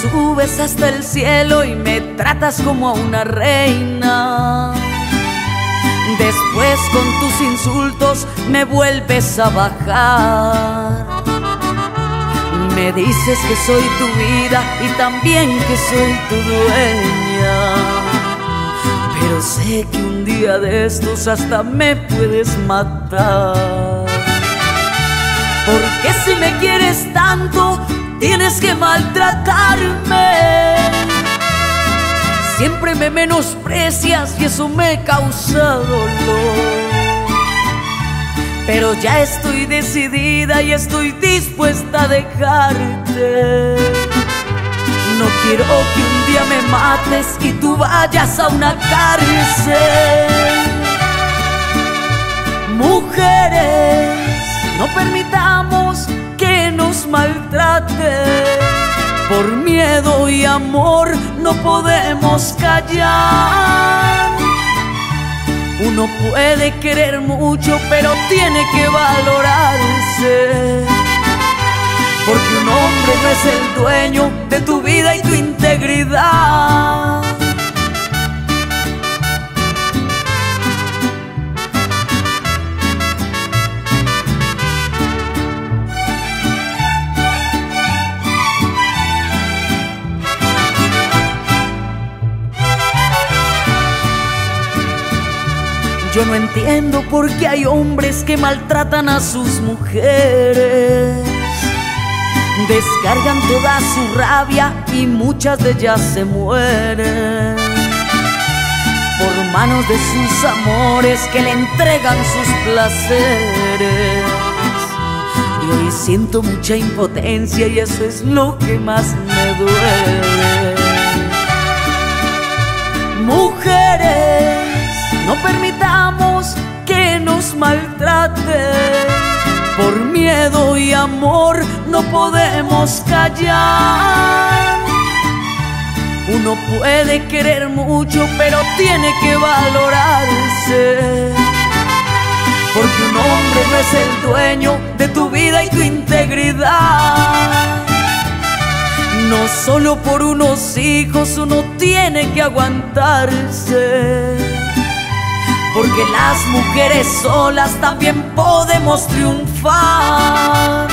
subes hasta el cielo y me tratas como a una reina. Después con tus insultos me vuelves a bajar. Me dices que soy tu vida y también que soy tu dueña. Pero sé que un día de estos hasta me puedes matar. Porque si me quieres tanto, tienes que maltratarme. Siempre me menosprecias y eso me causa dolor. Pero ya estoy decidida y estoy dispuesta a dejarte. No quiero que un día me mates y tú vayas a una cárcel. Por miedo y amor no podemos callar. Uno puede querer mucho, pero tiene que valorarse. Porque un hombre no es el dueño de tu vida y tu integridad. Yo no entiendo por qué hay hombres que maltratan a sus mujeres. Descargan toda su rabia y muchas de ellas se mueren. Por manos de sus amores que le entregan sus placeres. Y hoy siento mucha impotencia y eso es lo que más me duele. Mujeres no permitamos que maltrate. Por miedo y amor no podemos callar. Uno puede querer mucho, pero tiene que valorarse. Porque un hombre no es el dueño de tu vida y tu integridad. No solo por unos hijos uno tiene que aguantarse porque las mujeres solas también podemos triunfar.